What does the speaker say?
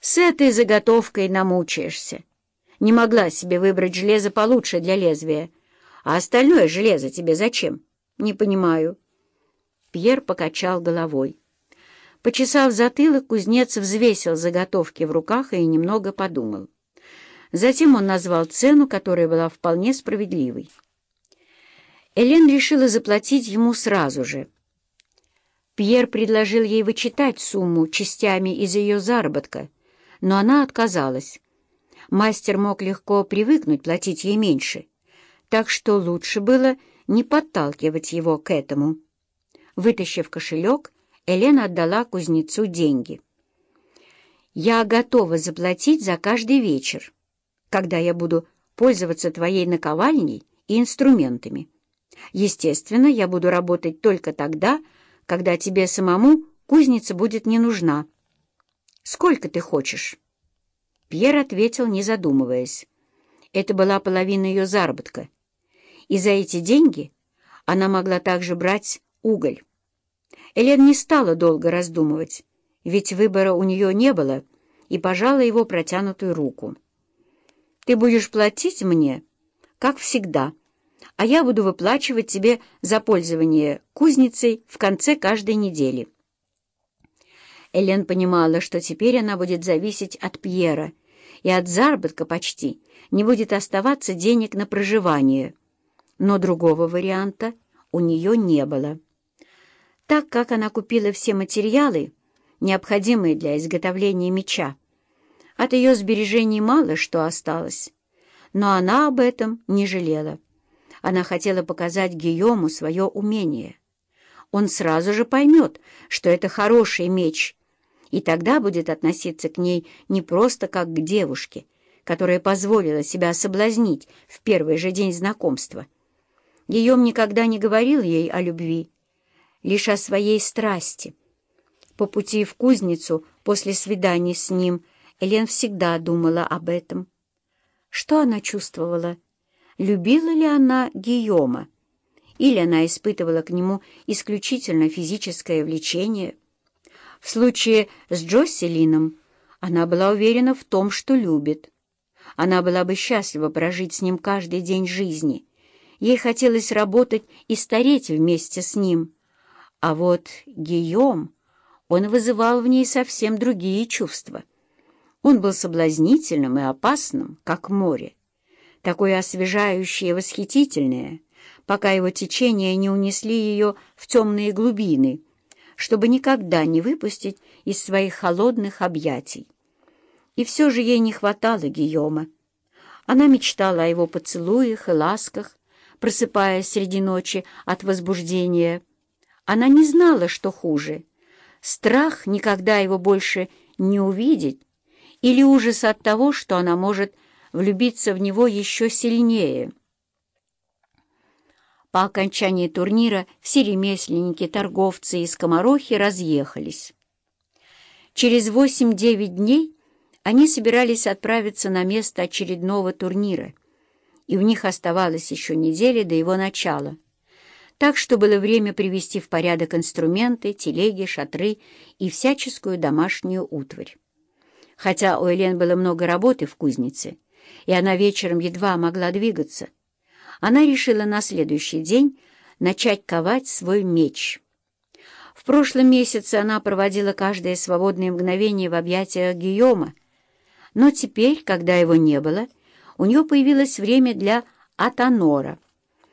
С этой заготовкой намучаешься. Не могла себе выбрать железо получше для лезвия. А остальное железо тебе зачем? Не понимаю. Пьер покачал головой. Почесав затылок, кузнец взвесил заготовки в руках и немного подумал. Затем он назвал цену, которая была вполне справедливой. Элен решила заплатить ему сразу же. Пьер предложил ей вычитать сумму частями из ее заработка, но она отказалась. Мастер мог легко привыкнуть платить ей меньше, так что лучше было не подталкивать его к этому. Вытащив кошелек, Елена отдала кузнецу деньги. «Я готова заплатить за каждый вечер, когда я буду пользоваться твоей наковальней и инструментами. Естественно, я буду работать только тогда, когда тебе самому кузница будет не нужна. Сколько ты хочешь?» Пьер ответил, не задумываясь. Это была половина ее заработка. И за эти деньги она могла также брать уголь. Элен не стала долго раздумывать, ведь выбора у нее не было, и пожала его протянутую руку. «Ты будешь платить мне, как всегда, а я буду выплачивать тебе за пользование кузницей в конце каждой недели». Элен понимала, что теперь она будет зависеть от Пьера, и от заработка почти не будет оставаться денег на проживание. Но другого варианта у нее не было. Так как она купила все материалы, необходимые для изготовления меча, от ее сбережений мало что осталось. Но она об этом не жалела. Она хотела показать Гийому свое умение. Он сразу же поймет, что это хороший меч — и тогда будет относиться к ней не просто как к девушке, которая позволила себя соблазнить в первый же день знакомства. Гийом никогда не говорил ей о любви, лишь о своей страсти. По пути в кузницу после свидания с ним Элен всегда думала об этом. Что она чувствовала? Любила ли она Гийома? Или она испытывала к нему исключительно физическое влечение? В случае с Джоселином она была уверена в том, что любит. Она была бы счастлива прожить с ним каждый день жизни. Ей хотелось работать и стареть вместе с ним. А вот Гийом, он вызывал в ней совсем другие чувства. Он был соблазнительным и опасным, как море, такое освежающее и восхитительное, пока его течения не унесли ее в темные глубины — чтобы никогда не выпустить из своих холодных объятий. И все же ей не хватало Гийома. Она мечтала о его поцелуях и ласках, просыпаясь среди ночи от возбуждения. Она не знала, что хуже — страх никогда его больше не увидеть или ужас от того, что она может влюбиться в него еще сильнее. По окончании турнира все ремесленники, торговцы и скоморохи разъехались. Через 8-9 дней они собирались отправиться на место очередного турнира, и у них оставалось еще неделя до его начала. Так что было время привести в порядок инструменты, телеги, шатры и всяческую домашнюю утварь. Хотя у Элен было много работы в кузнице, и она вечером едва могла двигаться, она решила на следующий день начать ковать свой меч. В прошлом месяце она проводила каждое свободное мгновение в объятиях Гийома, но теперь, когда его не было, у нее появилось время для Атанора —